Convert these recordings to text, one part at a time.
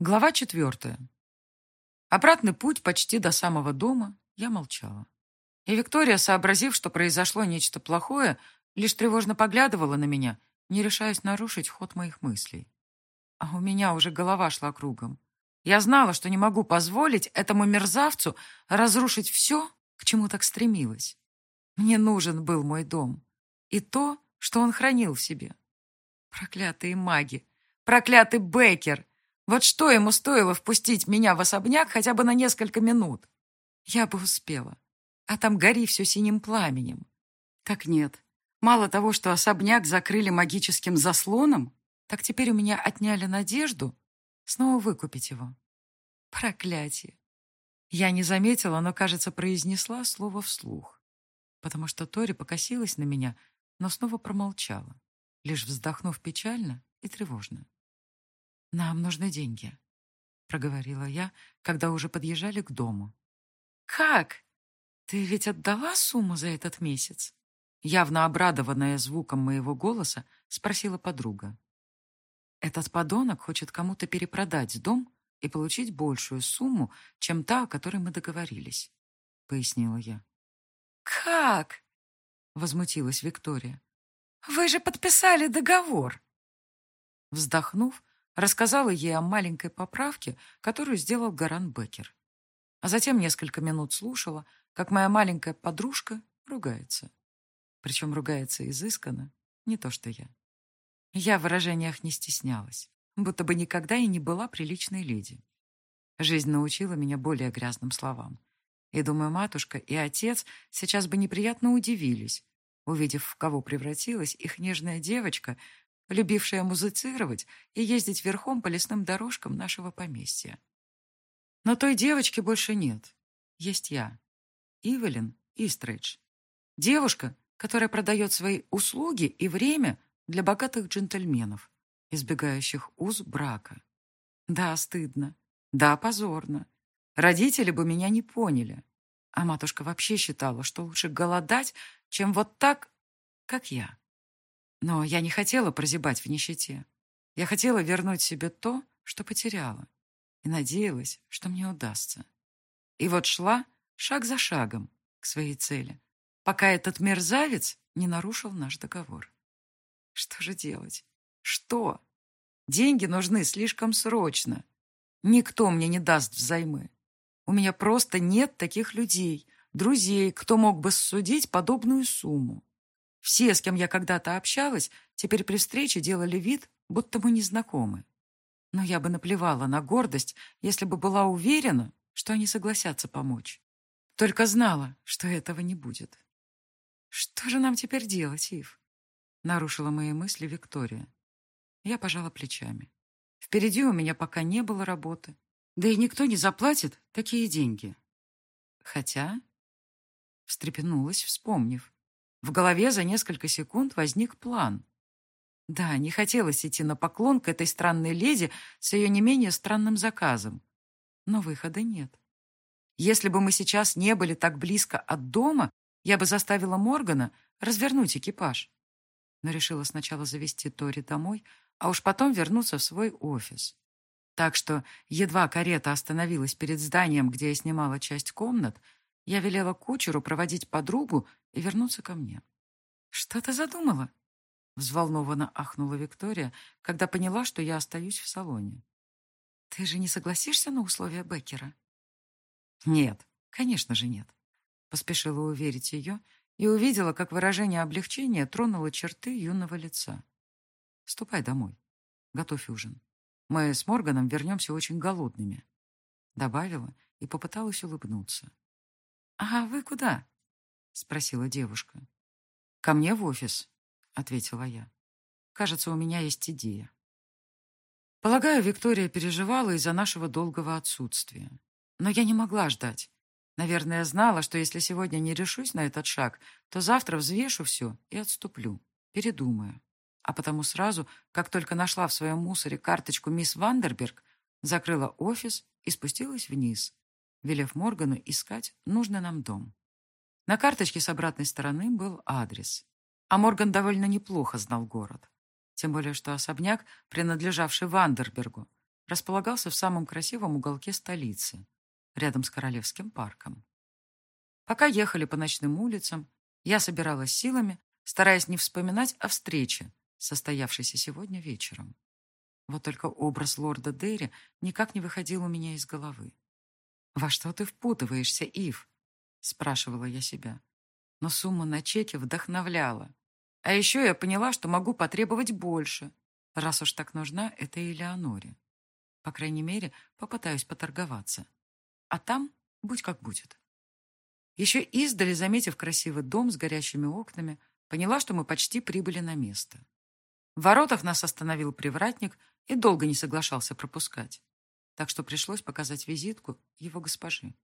Глава четвертая. Обратный путь почти до самого дома я молчала. И Виктория, сообразив, что произошло нечто плохое, лишь тревожно поглядывала на меня, не решаясь нарушить ход моих мыслей. А у меня уже голова шла кругом. Я знала, что не могу позволить этому мерзавцу разрушить все, к чему так стремилась. Мне нужен был мой дом и то, что он хранил в себе. Проклятые маги! Проклятый Беккер! Вот что ему стоило впустить меня в особняк хотя бы на несколько минут? Я бы успела. А там гори все синим пламенем. Так нет. Мало того, что особняк закрыли магическим заслоном, так теперь у меня отняли надежду снова выкупить его. Проклятие. Я не заметила, но, кажется, произнесла слово вслух, потому что Тори покосилась на меня, но снова промолчала, лишь вздохнув печально и тревожно. «Нам нужны деньги», — проговорила я, когда уже подъезжали к дому. «Как? Ты ведь отдала сумму за этот месяц?» Явно обрадованная звуком моего голоса, спросила подруга. «Этот подонок хочет кому-то перепродать дом и получить большую сумму, чем та, о которой мы договорились», — пояснила я. «Как?» — возмутилась Виктория. «Вы же подписали договор!» Вздохнув, рассказала ей о маленькой поправке, которую сделал Гаран Беккер. А затем несколько минут слушала, как моя маленькая подружка ругается. Причем ругается изысканно, не то что я. Я в выражениях не стеснялась, будто бы никогда и не была приличной леди. Жизнь научила меня более грязным словам. И, думаю, матушка и отец сейчас бы неприятно удивились, увидев, в кого превратилась их нежная девочка, любившая музицировать и ездить верхом по лесным дорожкам нашего поместья. Но той девочки больше нет. Есть я. Ивелин Истрейдж. Девушка, которая продает свои услуги и время для богатых джентльменов, избегающих уз брака. Да, стыдно. Да, позорно. Родители бы меня не поняли. А матушка вообще считала, что лучше голодать, чем вот так, как я. Но я не хотела прозябать в нищете. Я хотела вернуть себе то, что потеряла, и надеялась, что мне удастся. И вот шла шаг за шагом к своей цели, пока этот мерзавец не нарушил наш договор. Что же делать? Что? Деньги нужны слишком срочно. Никто мне не даст взаймы. У меня просто нет таких людей, друзей, кто мог бы судить подобную сумму. Все, с кем я когда-то общалась, теперь при встрече делали вид, будто мы не знакомы. Но я бы наплевала на гордость, если бы была уверена, что они согласятся помочь. Только знала, что этого не будет. «Что же нам теперь делать, Ив?» Нарушила мои мысли Виктория. Я пожала плечами. Впереди у меня пока не было работы. Да и никто не заплатит такие деньги. Хотя... Встрепенулась, вспомнив. В голове за несколько секунд возник план. Да, не хотелось идти на поклон к этой странной леди с ее не менее странным заказом. Но выхода нет. Если бы мы сейчас не были так близко от дома, я бы заставила Моргана развернуть экипаж. Но решила сначала завести Тори домой, а уж потом вернуться в свой офис. Так что, едва карета остановилась перед зданием, где я снимала часть комнат, я велела кучеру проводить подругу и вернуться ко мне. «Что ты задумала?» Взволнованно ахнула Виктория, когда поняла, что я остаюсь в салоне. «Ты же не согласишься на условия Беккера?» «Нет, конечно же нет», — поспешила уверить ее и увидела, как выражение облегчения тронуло черты юного лица. «Ступай домой. Готовь ужин. Мы с Морганом вернемся очень голодными», — добавила и попыталась улыбнуться. «А вы куда?» — спросила девушка. «Ко мне в офис», — ответила я. «Кажется, у меня есть идея». Полагаю, Виктория переживала из-за нашего долгого отсутствия. Но я не могла ждать. Наверное, знала, что если сегодня не решусь на этот шаг, то завтра взвешу все и отступлю, передумаю. А потому сразу, как только нашла в своем мусоре карточку мисс Вандерберг, закрыла офис и спустилась вниз, велев Моргану искать нужный нам дом. На карточке с обратной стороны был адрес. А Морган довольно неплохо знал город. Тем более, что особняк, принадлежавший Вандербергу, располагался в самом красивом уголке столицы, рядом с Королевским парком. Пока ехали по ночным улицам, я собиралась силами, стараясь не вспоминать о встрече, состоявшейся сегодня вечером. Вот только образ лорда Дерри никак не выходил у меня из головы. «Во что ты впутываешься, Ив?» — спрашивала я себя. Но сумма на чеке вдохновляла. А еще я поняла, что могу потребовать больше, раз уж так нужна этой Элеоноре. По крайней мере, попытаюсь поторговаться. А там будь как будет. Еще издали, заметив красивый дом с горящими окнами, поняла, что мы почти прибыли на место. В воротах нас остановил привратник и долго не соглашался пропускать, так что пришлось показать визитку его госпожи.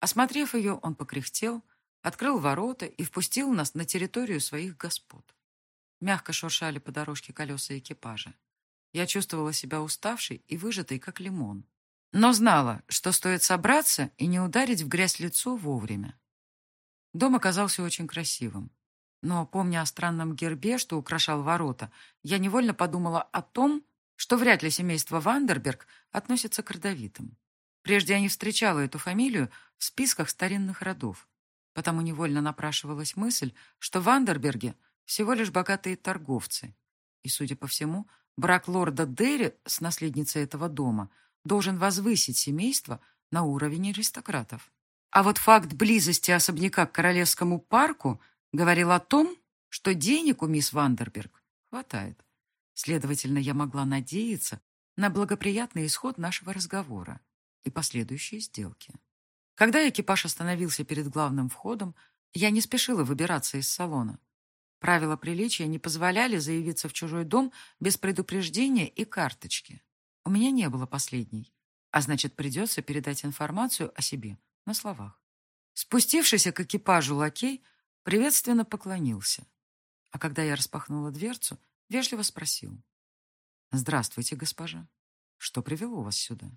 Осмотрев ее, он покряхтел, открыл ворота и впустил нас на территорию своих господ. Мягко шуршали по дорожке колеса экипажа. Я чувствовала себя уставшей и выжатой, как лимон. Но знала, что стоит собраться и не ударить в грязь лицо вовремя. Дом оказался очень красивым. Но, помня о странном гербе, что украшал ворота, я невольно подумала о том, что вряд ли семейство Вандерберг относится к родовитым. Прежде я не встречала эту фамилию в списках старинных родов, потому невольно напрашивалась мысль, что Вандерберги всего лишь богатые торговцы. И, судя по всему, брак лорда Дерри с наследницей этого дома должен возвысить семейство на уровень аристократов. А вот факт близости особняка к Королевскому парку говорил о том, что денег у мисс Вандерберг хватает. Следовательно, я могла надеяться на благоприятный исход нашего разговора и последующие сделки. Когда экипаж остановился перед главным входом, я не спешила выбираться из салона. Правила приличия не позволяли заявиться в чужой дом без предупреждения и карточки. У меня не было последней, а значит, придется передать информацию о себе на словах. Спустившийся к экипажу лакей приветственно поклонился, а когда я распахнула дверцу, вежливо спросил. «Здравствуйте, госпожа. Что привело вас сюда?»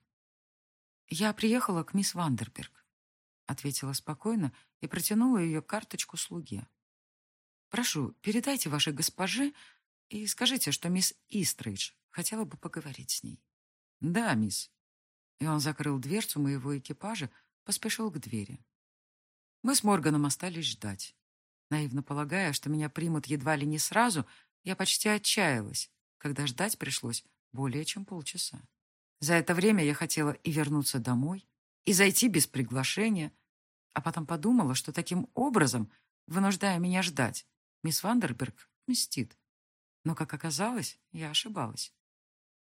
«Я приехала к мисс Вандерберг», — ответила спокойно и протянула ее карточку слуге. «Прошу, передайте вашей госпоже и скажите, что мисс Истрейдж хотела бы поговорить с ней». «Да, мисс». И он закрыл дверцу моего экипажа, поспешил к двери. Мы с Морганом остались ждать. Наивно полагая, что меня примут едва ли не сразу, я почти отчаялась, когда ждать пришлось более чем полчаса. За это время я хотела и вернуться домой, и зайти без приглашения, а потом подумала, что таким образом, вынуждая меня ждать, мисс Вандерберг мстит. Но, как оказалось, я ошибалась.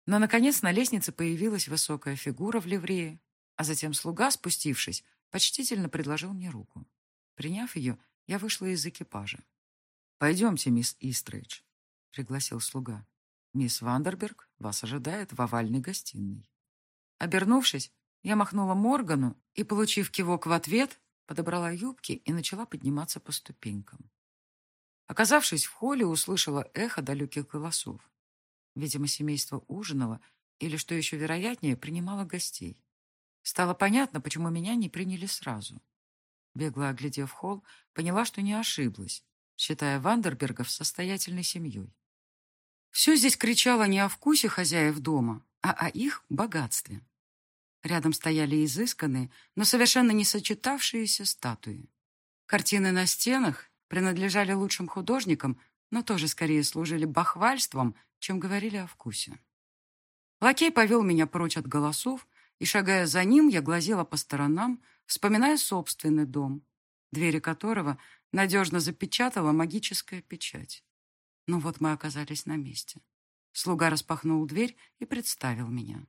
Но, наконец, на лестнице появилась высокая фигура в ливрее, а затем слуга, спустившись, почтительно предложил мне руку. Приняв ее, я вышла из экипажа. «Пойдемте, мисс Истрейдж», — пригласил слуга. «Мисс Вандерберг вас ожидает в овальной гостиной». Обернувшись, я махнула Моргану и, получив кивок в ответ, подобрала юбки и начала подниматься по ступенькам. Оказавшись в холле, услышала эхо далеких голосов. Видимо, семейство ужинало или, что еще вероятнее, принимало гостей. Стало понятно, почему меня не приняли сразу. Бегло оглядев холл, поняла, что не ошиблась, считая Вандербергов состоятельной семьей. Все здесь кричало не о вкусе хозяев дома, а о их богатстве. Рядом стояли изысканные, но совершенно не сочетавшиеся статуи. Картины на стенах принадлежали лучшим художникам, но тоже скорее служили бахвальством, чем говорили о вкусе. Лакей повел меня прочь от голосов, и, шагая за ним, я глазела по сторонам, вспоминая собственный дом, двери которого надежно запечатала магическая печать. Ну вот мы оказались на месте. Слуга распахнул дверь и представил меня.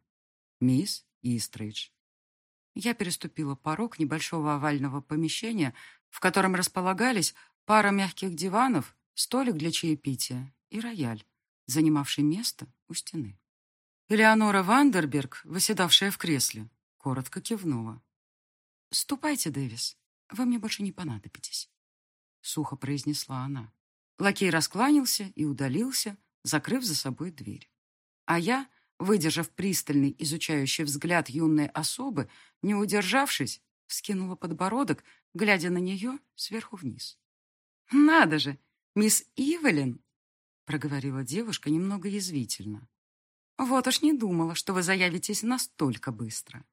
«Мисс Истрейдж». Я переступила порог небольшого овального помещения, в котором располагались пара мягких диванов, столик для чаепития и рояль, занимавший место у стены. Элеонора Вандерберг, выседавшая в кресле, коротко кивнула. «Ступайте, Дэвис, вы мне больше не понадобитесь», — сухо произнесла она. Лакей раскланялся и удалился, закрыв за собой дверь. А я, выдержав пристальный изучающий взгляд юной особы, не удержавшись, вскинула подбородок, глядя на нее сверху вниз. «Надо же, мисс Ивелин!» — проговорила девушка немного язвительно. Вот уж не думала, что вы заявитесь настолько быстро.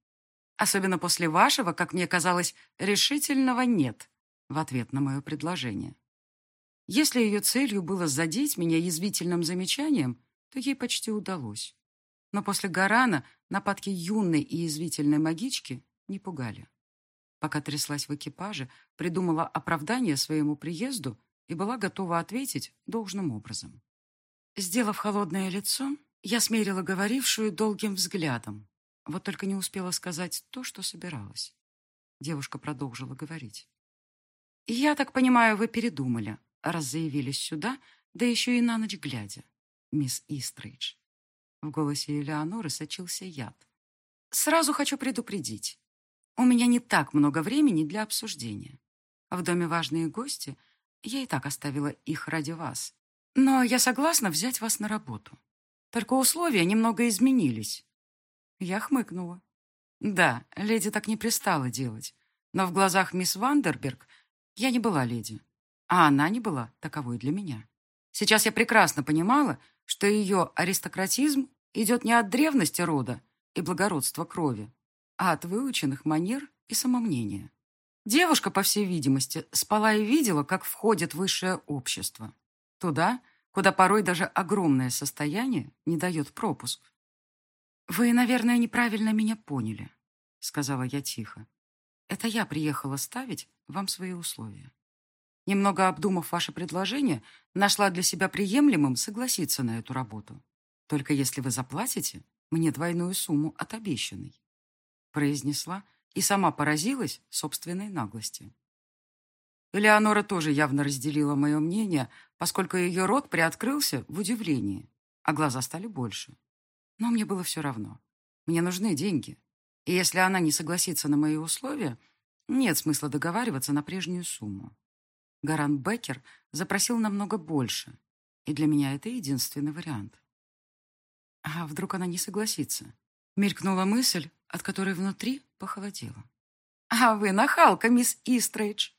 Особенно после вашего, как мне казалось, решительного «нет» в ответ на мое предложение. Если ее целью было задеть меня язвительным замечанием, то ей почти удалось. Но после Гарана нападки юной и язвительной магички не пугали. Пока тряслась в экипаже, придумала оправдание своему приезду и была готова ответить должным образом. Сделав холодное лицо, я смерила говорившую долгим взглядом, вот только не успела сказать то, что собиралась. Девушка продолжила говорить. «Я так понимаю, вы передумали, раз заявились сюда, да еще и на ночь глядя, мисс Истрейдж». В голосе Элеоноры сочился яд. «Сразу хочу предупредить. У меня не так много времени для обсуждения. В доме важные гости, я и так оставила их ради вас. Но я согласна взять вас на работу. Только условия немного изменились. Я хмыкнула. Да, леди так не пристала делать. Но в глазах мисс Вандерберг я не была леди. А она не была таковой для меня. Сейчас я прекрасно понимала, что ее аристократизм идет не от древности рода и благородства крови, а от выученных манер и самомнения. Девушка, по всей видимости, спала и видела, как входит высшее общество. Туда, куда порой даже огромное состояние не дает пропуск. «Вы, наверное, неправильно меня поняли», — сказала я тихо. «Это я приехала ставить вам свои условия. Немного обдумав ваше предложение, нашла для себя приемлемым согласиться на эту работу. Только если вы заплатите мне двойную сумму от обещанной», — произнесла и сама поразилась собственной наглости. Элеонора тоже явно разделила мое мнение, поскольку ее рот приоткрылся в удивлении, а глаза стали больше. Но мне было все равно. Мне нужны деньги. И если она не согласится на мои условия, нет смысла договариваться на прежнюю сумму. Гаран Беккер запросил намного больше, и для меня это единственный вариант. А вдруг она не согласится? Мелькнула мысль, от которой внутри похолодело. «А вы нахалка, мисс Истрейдж!»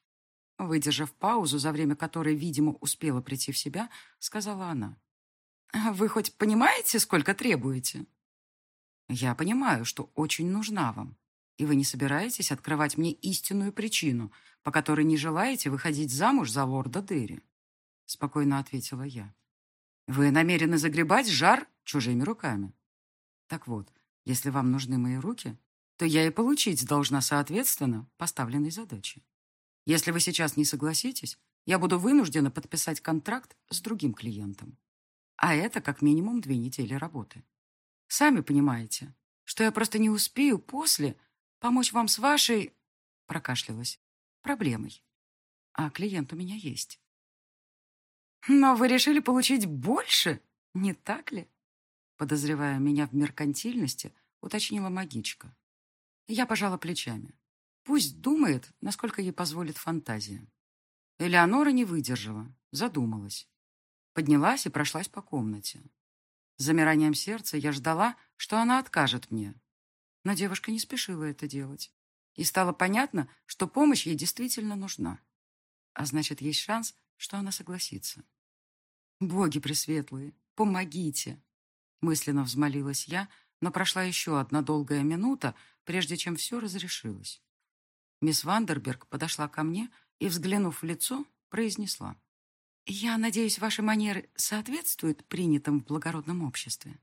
Выдержав паузу, за время которой, видимо, успела прийти в себя, сказала она. «Вы хоть понимаете, сколько требуете?» «Я понимаю, что очень нужна вам, и вы не собираетесь открывать мне истинную причину, по которой не желаете выходить замуж за лорда Дерри», — спокойно ответила я. «Вы намерены загребать жар чужими руками. Так вот, если вам нужны мои руки, то я и получить должна соответственно поставленной задаче. Если вы сейчас не согласитесь, я буду вынуждена подписать контракт с другим клиентом. А это как минимум две недели работы. Сами понимаете, что я просто не успею после помочь вам с вашей, прокашлялась, проблемой. А клиент у меня есть. Но вы решили получить больше, не так ли? Подозревая меня в меркантильности, уточнила магичка. Я пожала плечами. Пусть думает, насколько ей позволит фантазия. Элеонора не выдержала, задумалась. Поднялась и прошлась по комнате. С замиранием сердца я ждала, что она откажет мне. Но девушка не спешила это делать. И стало понятно, что помощь ей действительно нужна. А значит, есть шанс, что она согласится. «Боги пресветлые, помогите!» Мысленно взмолилась я, но прошла еще одна долгая минута, прежде чем все разрешилось. Мисс Вандерберг подошла ко мне и, взглянув в лицо, произнесла. «Я надеюсь, ваши манеры соответствуют принятым в благородном обществе?»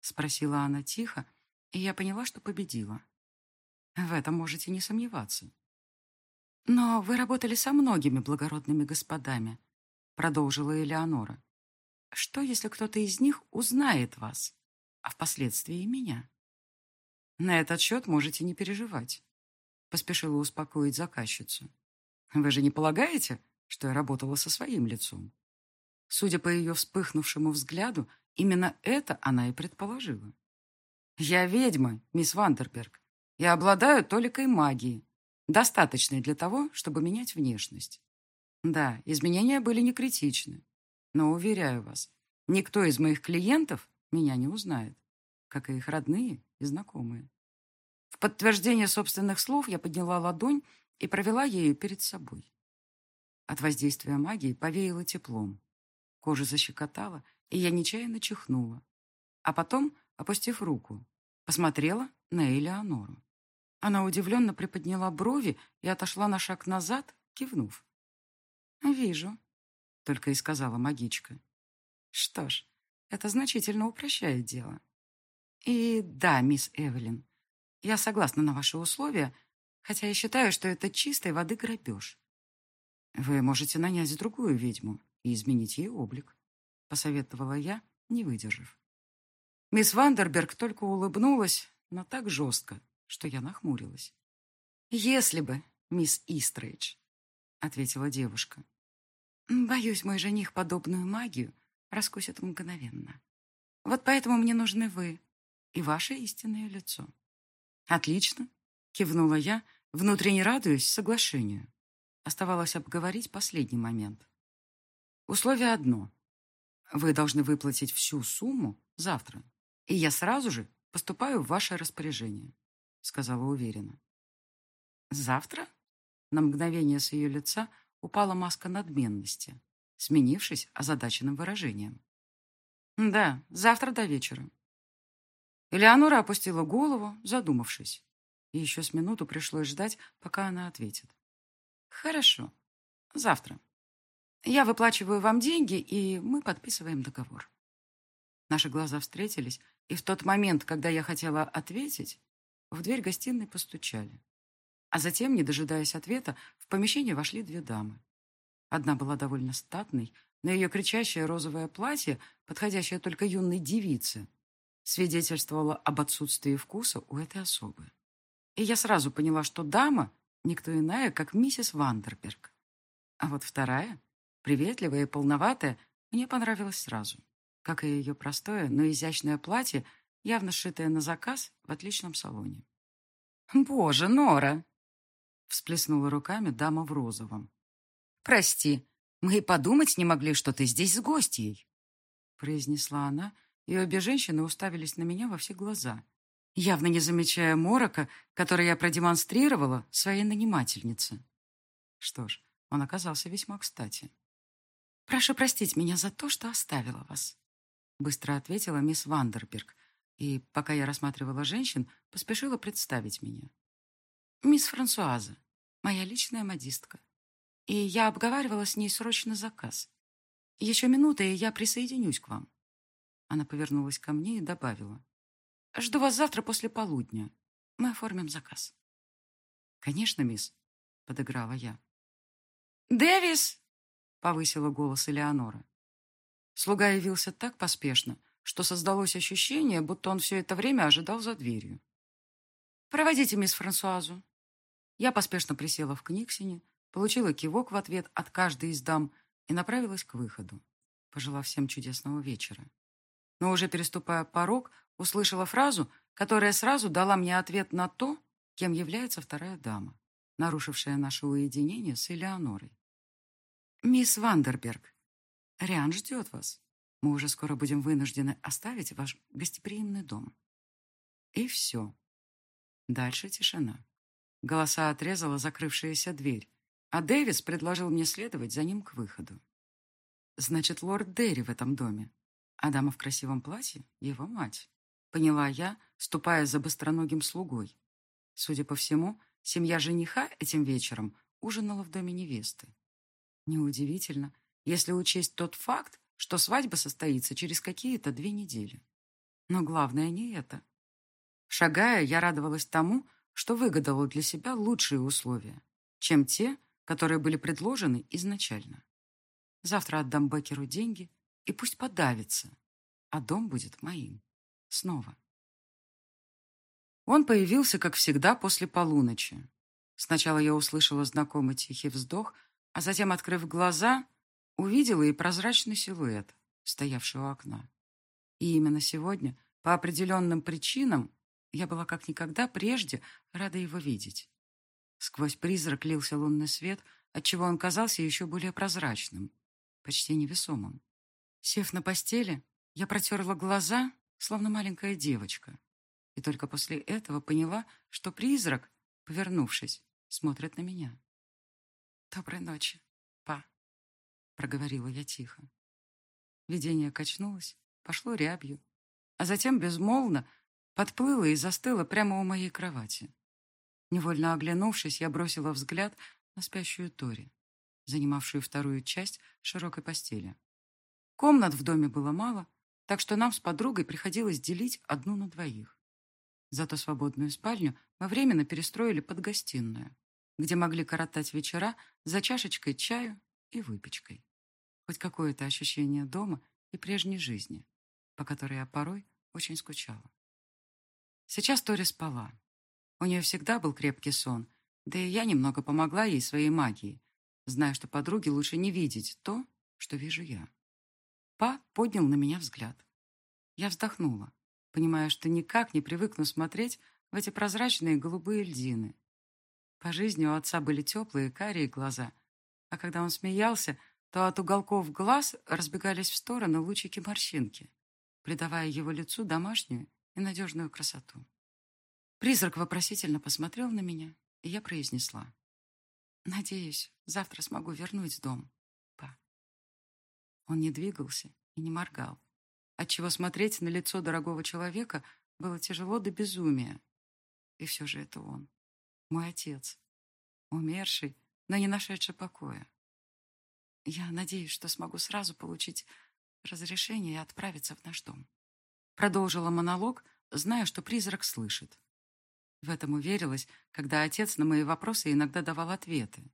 Спросила она тихо, и я поняла, что победила. В этом можете не сомневаться. «Но вы работали со многими благородными господами», продолжила Элеонора. «Что, если кто-то из них узнает вас, а впоследствии и меня?» «На этот счет можете не переживать поспешила успокоить заказчицу. «Вы же не полагаете, что я работала со своим лицом?» Судя по ее вспыхнувшему взгляду, именно это она и предположила. «Я ведьма, мисс Вандерберг, и обладаю толикой магии, достаточной для того, чтобы менять внешность. Да, изменения были не критичны, но, уверяю вас, никто из моих клиентов меня не узнает, как и их родные и знакомые. В подтверждение собственных слов я подняла ладонь и провела ею перед собой. От воздействия магии повеяло теплом. Кожа защекотала, и я нечаянно чихнула. а потом, опустив руку, посмотрела на Элеонору. Она удивленно приподняла брови и отошла на шаг назад, кивнув. «Вижу», — только и сказала магичка. «Что ж, это значительно упрощает дело. И да, мисс Эвелин, я согласна на ваши условия, хотя я считаю, что это чистой воды грабеж. Вы можете нанять другую ведьму и изменить ей облик, посоветовала я, не выдержав. Мисс Вандерберг только улыбнулась, но так жестко, что я нахмурилась. «Если бы, мисс Истрейдж», — ответила девушка. «Боюсь, мой жених подобную магию раскусит мгновенно. Вот поэтому мне нужны вы и ваше истинное лицо». «Отлично», — кивнула я, внутренне радуясь соглашению. Оставалось обговорить последний момент. Условие одно. Вы должны выплатить всю сумму завтра, и я сразу же поступаю в ваше распоряжение», — сказала уверенно. «Завтра?» На мгновение с ее лица упала маска надменности, сменившись озадаченным выражением. «Да, завтра до вечера». Элеонора опустила голову, задумавшись. И еще с минуту пришлось ждать, пока она ответит. «Хорошо. Завтра. Я выплачиваю вам деньги, и мы подписываем договор». Наши глаза встретились, и в тот момент, когда я хотела ответить, в дверь гостиной постучали. А затем, не дожидаясь ответа, в помещение вошли две дамы. Одна была довольно статной, но ее кричащее розовое платье, подходящее только юной девице, свидетельствовало об отсутствии вкуса у этой особы. И я сразу поняла, что дама никто иная, как миссис Вандерберг. А вот вторая, приветливая и полноватая, мне понравилась сразу как и ее простое, но изящное платье, явно сшитое на заказ в отличном салоне. «Боже, Нора!» — всплеснула руками дама в розовом. «Прости, мы и подумать не могли, что ты здесь с гостьей», — произнесла она, и обе женщины уставились на меня во все глаза, явно не замечая морока, который я продемонстрировала своей нанимательнице. Что ж, он оказался весьма кстати. «Прошу простить меня за то, что оставила вас», быстро ответила мисс Вандерберг, и, пока я рассматривала женщин, поспешила представить меня. «Мисс Франсуаза, моя личная модистка. И я обговаривала с ней срочно заказ. Еще минута, и я присоединюсь к вам». Она повернулась ко мне и добавила. «Жду вас завтра после полудня. Мы оформим заказ». «Конечно, мисс», — подыграла я. «Дэвис!» — повысила голос Элеонора. Слуга явился так поспешно, что создалось ощущение, будто он все это время ожидал за дверью. «Проводите мисс Франсуазу». Я поспешно присела в книгсине, получила кивок в ответ от каждой из дам и направилась к выходу, пожелав всем чудесного вечера. Но уже переступая порог, услышала фразу, которая сразу дала мне ответ на то, кем является вторая дама, нарушившая наше уединение с Элеонорой. «Мисс Вандерберг, Риан ждет вас. Мы уже скоро будем вынуждены оставить ваш гостеприимный дом. И все. Дальше тишина. Голоса отрезала закрывшаяся дверь, а Дэвис предложил мне следовать за ним к выходу. Значит, лорд Дерри в этом доме, а дама в красивом платье — его мать. Поняла я, ступая за быстроногим слугой. Судя по всему, семья жениха этим вечером ужинала в доме невесты. Неудивительно, если учесть тот факт, что свадьба состоится через какие-то две недели. Но главное не это. Шагая, я радовалась тому, что выгадала для себя лучшие условия, чем те, которые были предложены изначально. Завтра отдам Бекеру деньги, и пусть подавится, а дом будет моим. Снова. Он появился, как всегда, после полуночи. Сначала я услышала знакомый тихий вздох, а затем, открыв глаза, увидела и прозрачный силуэт, стоявший у окна. И именно сегодня, по определенным причинам, я была как никогда прежде рада его видеть. Сквозь призрак лился лунный свет, отчего он казался еще более прозрачным, почти невесомым. Сев на постели, я протерла глаза, словно маленькая девочка, и только после этого поняла, что призрак, повернувшись, смотрит на меня. «Доброй ночи, па». — проговорила я тихо. Видение качнулось, пошло рябью, а затем безмолвно подплыла и застыла прямо у моей кровати. Невольно оглянувшись, я бросила взгляд на спящую Тори, занимавшую вторую часть широкой постели. Комнат в доме было мало, так что нам с подругой приходилось делить одну на двоих. Зато свободную спальню мы временно перестроили под гостиную, где могли коротать вечера за чашечкой чаю и выпечкой. Хоть какое-то ощущение дома и прежней жизни, по которой я порой очень скучала. Сейчас Тори спала. У нее всегда был крепкий сон, да и я немного помогла ей своей магией, зная, что подруге лучше не видеть то, что вижу я. Па поднял на меня взгляд. Я вздохнула, понимая, что никак не привыкну смотреть в эти прозрачные голубые льдины. По жизни у отца были теплые карие глаза, а когда он смеялся, то от уголков глаз разбегались в стороны лучики морщинки, придавая его лицу домашнюю и надежную красоту. Призрак вопросительно посмотрел на меня, и я произнесла. «Надеюсь, завтра смогу вернуть дом, па». Он не двигался и не моргал, отчего смотреть на лицо дорогого человека было тяжело до безумия. И все же это он, мой отец, умерший, но не нашедший покоя. Я надеюсь, что смогу сразу получить разрешение и отправиться в наш дом. Продолжила монолог, зная, что призрак слышит. В этом уверилась, когда отец на мои вопросы иногда давал ответы.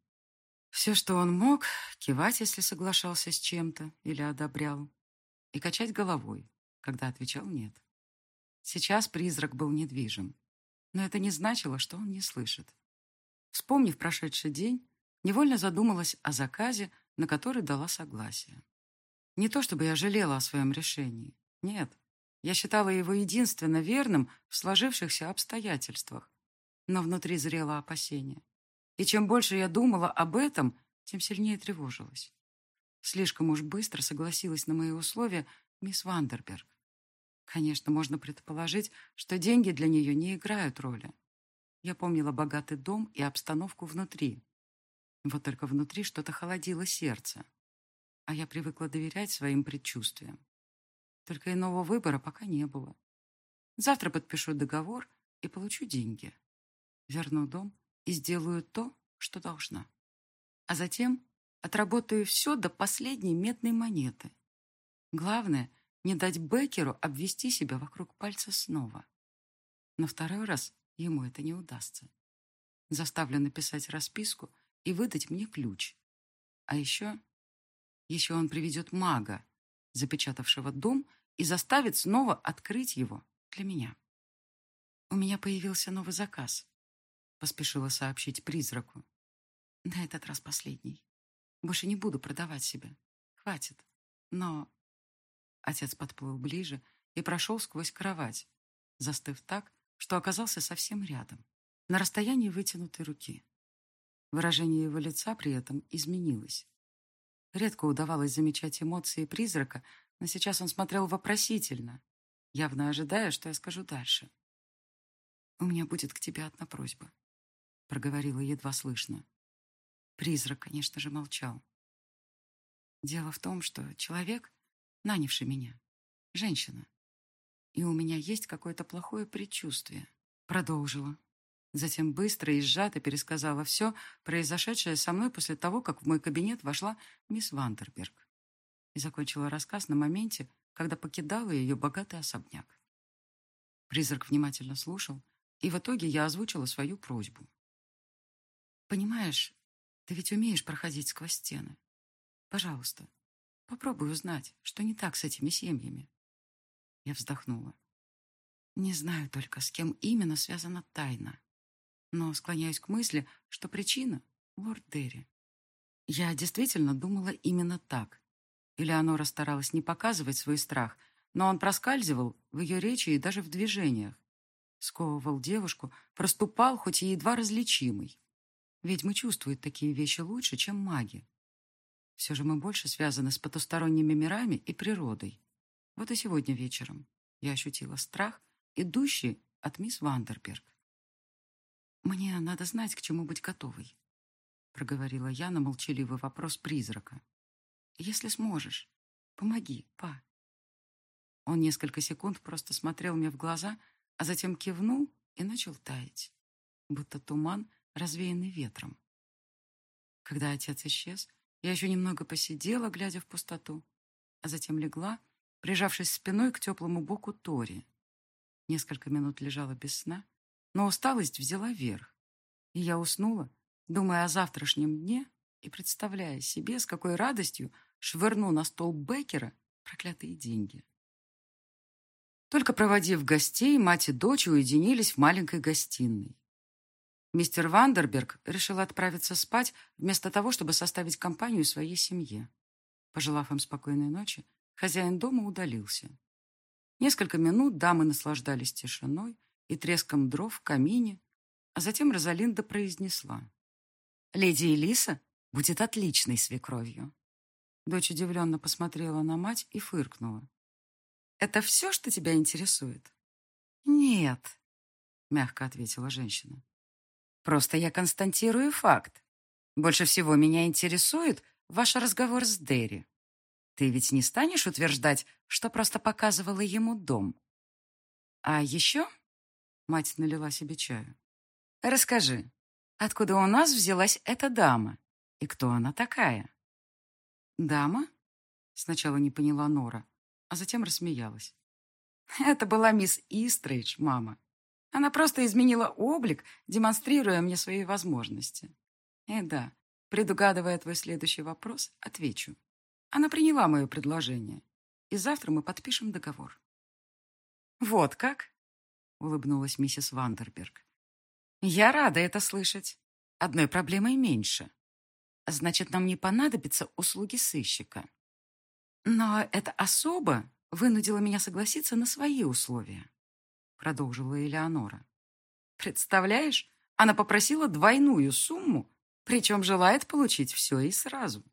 Все, что он мог, кивать, если соглашался с чем-то или одобрял, и качать головой, когда отвечал «нет». Сейчас призрак был недвижим, но это не значило, что он не слышит. Вспомнив прошедший день, невольно задумалась о заказе, на который дала согласие. Не то чтобы я жалела о своем решении. Нет, я считала его единственно верным в сложившихся обстоятельствах, но внутри зрело опасение. И чем больше я думала об этом, тем сильнее тревожилась. Слишком уж быстро согласилась на мои условия мисс Вандерберг. Конечно, можно предположить, что деньги для нее не играют роли. Я помнила богатый дом и обстановку внутри. Вот только внутри что-то холодило сердце. А я привыкла доверять своим предчувствиям. Только иного выбора пока не было. Завтра подпишу договор и получу деньги. Верну дом и сделаю то, что должна. А затем отработаю все до последней медной монеты. Главное, не дать Беккеру обвести себя вокруг пальца снова. Но второй раз ему это не удастся. Заставлю написать расписку и выдать мне ключ. А еще... Еще он приведет мага, запечатавшего дом и заставит снова открыть его для меня. «У меня появился новый заказ», — поспешила сообщить призраку. «На этот раз последний. Больше не буду продавать себя. Хватит. Но...» Отец подплыл ближе и прошел сквозь кровать, застыв так, что оказался совсем рядом, на расстоянии вытянутой руки. Выражение его лица при этом изменилось. Редко удавалось замечать эмоции призрака но сейчас он смотрел вопросительно, явно ожидая, что я скажу дальше. «У меня будет к тебе одна просьба», — проговорила едва слышно. Призрак, конечно же, молчал. «Дело в том, что человек, нанявший меня, женщина, и у меня есть какое-то плохое предчувствие», — продолжила. Затем быстро и сжато пересказала все, произошедшее со мной после того, как в мой кабинет вошла мисс Вандерберг и закончила рассказ на моменте, когда покидала ее богатый особняк. Призрак внимательно слушал, и в итоге я озвучила свою просьбу. «Понимаешь, ты ведь умеешь проходить сквозь стены. Пожалуйста, попробуй узнать, что не так с этими семьями». Я вздохнула. Не знаю только, с кем именно связана тайна, но склоняюсь к мысли, что причина — лорд Дерри. Я действительно думала именно так, Элеонора старалась не показывать свой страх, но он проскальзывал в ее речи и даже в движениях. Сковывал девушку, проступал, хоть и едва различимый. Ведьмы чувствуют такие вещи лучше, чем маги. Все же мы больше связаны с потусторонними мирами и природой. Вот и сегодня вечером я ощутила страх, идущий от мисс Вандерберг. «Мне надо знать, к чему быть готовой», — проговорила я на молчаливый вопрос призрака. Если сможешь, помоги, па. Он несколько секунд просто смотрел мне в глаза, а затем кивнул и начал таять, будто туман, развеянный ветром. Когда отец исчез, я еще немного посидела, глядя в пустоту, а затем легла, прижавшись спиной к теплому боку Тори. Несколько минут лежала без сна, но усталость взяла верх, и я уснула, думая о завтрашнем дне и представляя себе, с какой радостью швырну на стол Беккера проклятые деньги. Только проводив гостей, мать и дочь уединились в маленькой гостиной. Мистер Вандерберг решил отправиться спать вместо того, чтобы составить компанию своей семье. Пожелав им спокойной ночи, хозяин дома удалился. Несколько минут дамы наслаждались тишиной и треском дров в камине, а затем Розалинда произнесла. «Леди Элиса будет отличной свекровью». Дочь удивленно посмотрела на мать и фыркнула. Это все, что тебя интересует? Нет, мягко ответила женщина. Просто я констатирую факт. Больше всего меня интересует ваш разговор с Дерри. Ты ведь не станешь утверждать, что просто показывала ему дом. А еще... Мать налила себе чаю. Расскажи, откуда у нас взялась эта дама? И кто она такая? Дама? Сначала не поняла Нора, а затем рассмеялась. Это была мисс Истрейдж, мама. Она просто изменила облик, демонстрируя мне свои возможности. И да, предугадывая твой следующий вопрос, отвечу. Она приняла мое предложение, и завтра мы подпишем договор. Вот как? Улыбнулась миссис Вандерберг. Я рада это слышать. Одной проблемой меньше. Значит, нам не понадобятся услуги сыщика. Но эта особа вынудила меня согласиться на свои условия, продолжила Элеонора. Представляешь, она попросила двойную сумму, причем желает получить все и сразу.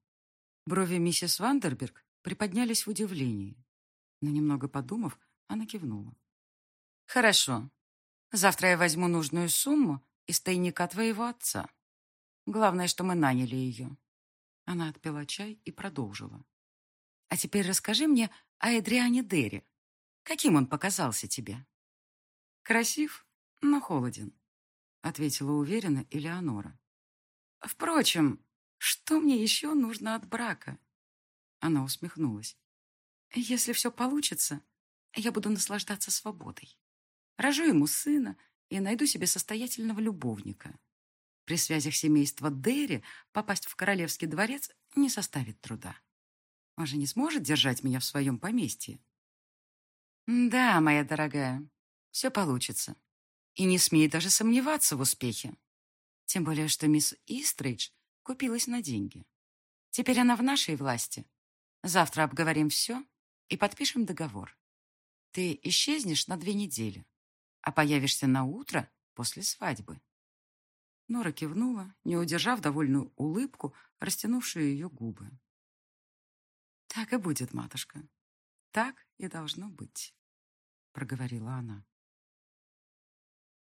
Брови миссис Вандерберг приподнялись в удивлении, но немного подумав, она кивнула. «Хорошо. Завтра я возьму нужную сумму из тайника твоего отца. Главное, что мы наняли ее». Она отпила чай и продолжила. А теперь расскажи мне о Эдриане Дерри. Каким он показался тебе?» «Красив, но холоден», — ответила уверенно Элеонора. «Впрочем, что мне еще нужно от брака?» Она усмехнулась. «Если все получится, я буду наслаждаться свободой. Рожу ему сына и найду себе состоятельного любовника. При связях семейства Дерри попасть в королевский дворец не составит труда. Он же не сможет держать меня в своем поместье. Да, моя дорогая, все получится. И не смей даже сомневаться в успехе. Тем более, что мисс Истридж купилась на деньги. Теперь она в нашей власти. Завтра обговорим все и подпишем договор. Ты исчезнешь на две недели, а появишься на утро после свадьбы. Нора кивнула, не удержав довольную улыбку, растянувшую ее губы. «Так и будет, матушка. Так и должно быть», — проговорила она.